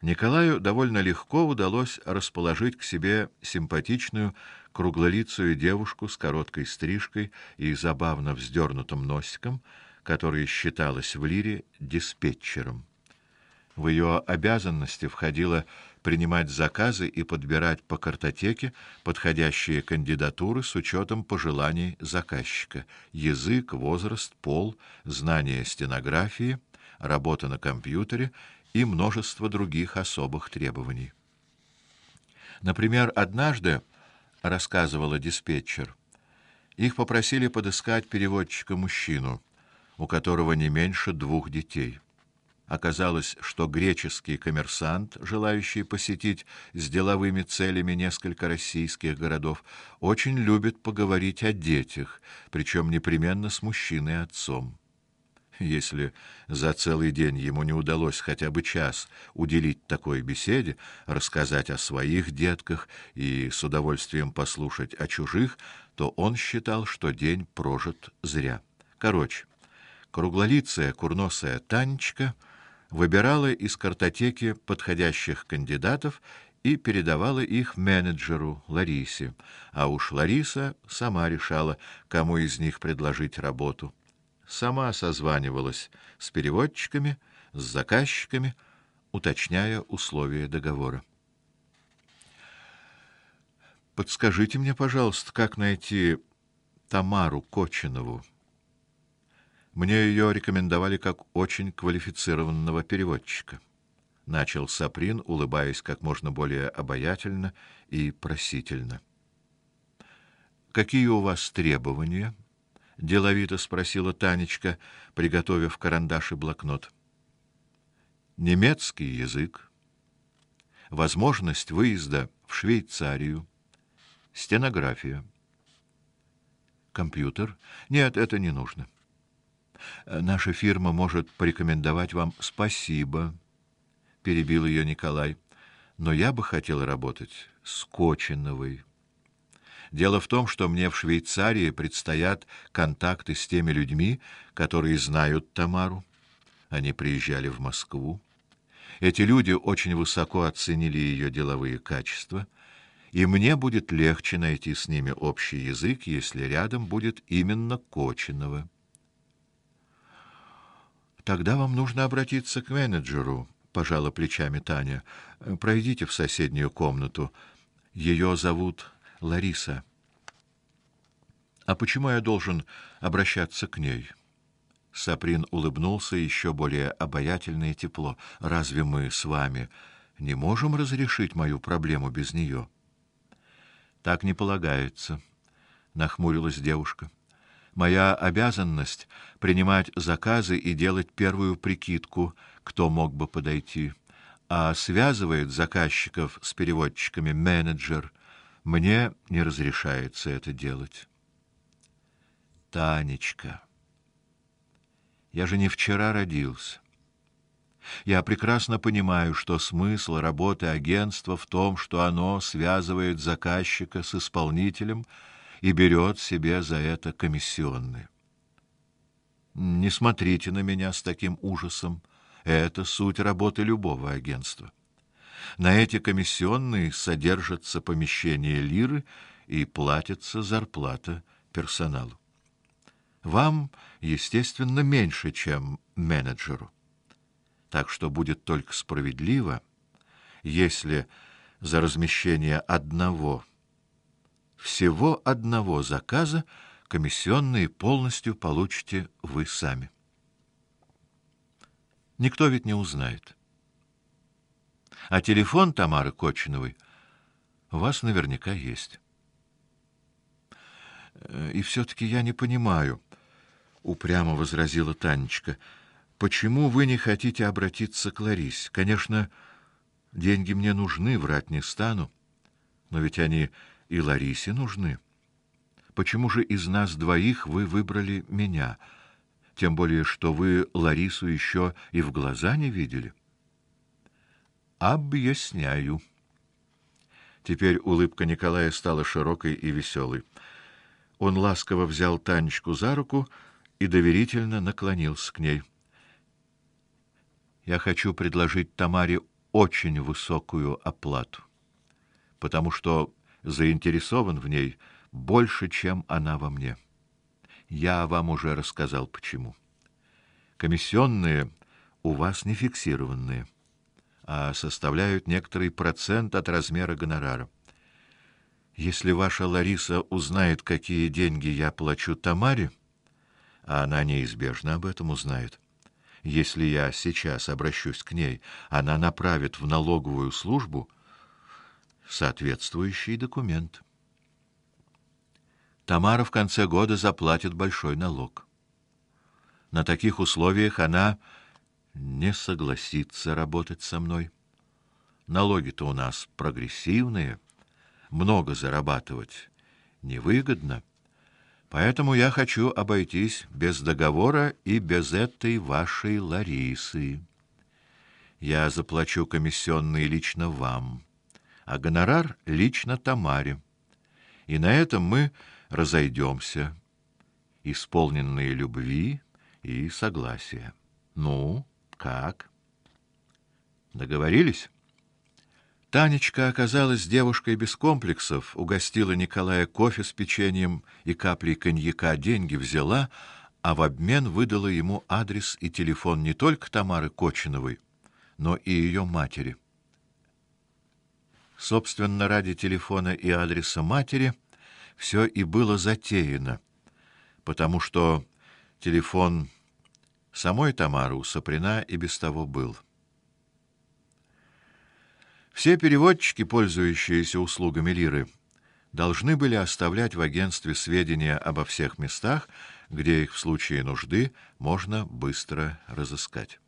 Николаю довольно легко удалось расположить к себе симпатичную круглолицую девушку с короткой стрижкой и забавно вздернутым носиком, которая считалась в Лире диспетчером. В ее обязанности входило принимать заказы и подбирать по картотеке подходящие кандидатуры с учетом пожеланий заказчика: язык, возраст, пол, знание стенографии, работа на компьютере и множество других особых требований. Например, однажды, рассказывала диспетчер, их попросили подыскать переводчика-мужчину, у которого не меньше двух детей. Оказалось, что греческий коммерсант, желающий посетить с деловыми целями несколько российских городов, очень любит поговорить о детях, причем непременно с мужчиной отцом. Если за целый день ему не удалось хотя бы час уделить такой беседе, рассказать о своих детках и с удовольствием послушать о чужих, то он считал, что день прожит зря. Короче, круглолицая курносая Танечка выбирала из картотеки подходящих кандидатов и передавала их менеджеру Ларисе, а уж Лариса сама решала, кому из них предложить работу сама созванивалась с переводчиками, с заказчиками, уточняя условия договора. Подскажите мне, пожалуйста, как найти Тамару Кочинову? Мне ее рекомендовали как очень квалифицированного переводчика. Начал Саприн, улыбаясь как можно более обаятельно и просительно. Какие у вас требования? Деловито спросила Танечка, приготовив карандаш и блокнот. Немецкий язык. Возможность выезда в Швейцарию. Стенография. Компьютер? Нет, это не нужно. Наша фирма может порекомендовать вам спасибо, перебил ее Николай. Но я бы хотел работать с Кочиновой. Дело в том, что мне в Швейцарии предстоят контакты с теми людьми, которые знают Тамару. Они приезжали в Москву. Эти люди очень высоко оценили ее деловые качества, и мне будет легче найти с ними общий язык, если рядом будет именно Кочинова. Тогда вам нужно обратиться к менеджеру, пожала плечами Таня. Пройдите в соседнюю комнату. Ее зовут Лариса. А почему я должен обращаться к ней? Саприн улыбнулся еще более обаятельно и тепло. Разве мы с вами не можем разрешить мою проблему без нее? Так не полагается, нахмурилась девушка. Моя обязанность принимать заказы и делать первую прикидку, кто мог бы подойти, а связывает заказчиков с переводчиками менеджер. Мне не разрешается это делать. Танечка, я же не вчера родился. Я прекрасно понимаю, что смысл работы агентства в том, что оно связывает заказчика с исполнителем и берет себе за это комиссионные. Не смотрите на меня с таким ужасом. Это суть работы любого агентства. На эти комиссионные содержатся помещения лиры и платится зарплата персоналу. Вам, естественно, меньше, чем менеджеру. Так что будет только справедливо, если за размещение одного всего одного заказа комиссионные полностью получите вы сами. Никто ведь не узнает. А телефон Тамары Кочиновой у вас наверняка есть. Э, и все таки я не понимаю, упрямо возразила Танечка. Почему вы не хотите обратиться к Ларисе? Конечно, деньги мне нужны, врать не стану, но ведь они и Ларисе нужны. Почему же из нас двоих вы выбрали меня? Тем более, что вы Ларису еще и в глаза не видели. Объясняю. Теперь улыбка Николая стала широкой и веселой. Он ласково взял Танечку за руку и доверительно наклонился к ней. Я хочу предложить Тамаре очень высокую оплату, потому что заинтересован в ней больше, чем она во мне. Я вам уже рассказал почему. Комиссионные у вас не фиксированные, а составляют некоторый процент от размера гонорара. Если ваша Лариса узнает, какие деньги я плачу Тамаре, а она неизбежно об этом узнает. Если я сейчас обращусь к ней, она направит в налоговую службу соответствующий документ. Тамара в конце года заплатит большой налог. На таких условиях она не согласится работать со мной. Налоги-то у нас прогрессивные, много зарабатывать невыгодно. Поэтому я хочу обойтись без договора и без этой вашей Ларисы. Я заплачу комиссионные лично вам, а гонорар лично Тамаре. И на этом мы разойдемся, исполненные любви и согласия. Ну, как? Договорились? Танечка оказалась девушкой без комплексов, угостила Николая кофе с печеньем и каплей коньяка, деньги взяла, а в обмен выдала ему адрес и телефон не только Тамары Кочиновой, но и ее матери. Собственно, ради телефона и адреса матери все и было затеяно, потому что телефон самой Тамары у Саприна и без того был. Все переводчики, пользующиеся услугами Лиры, должны были оставлять в агентстве сведения обо всех местах, где их в случае нужды можно быстро разыскать.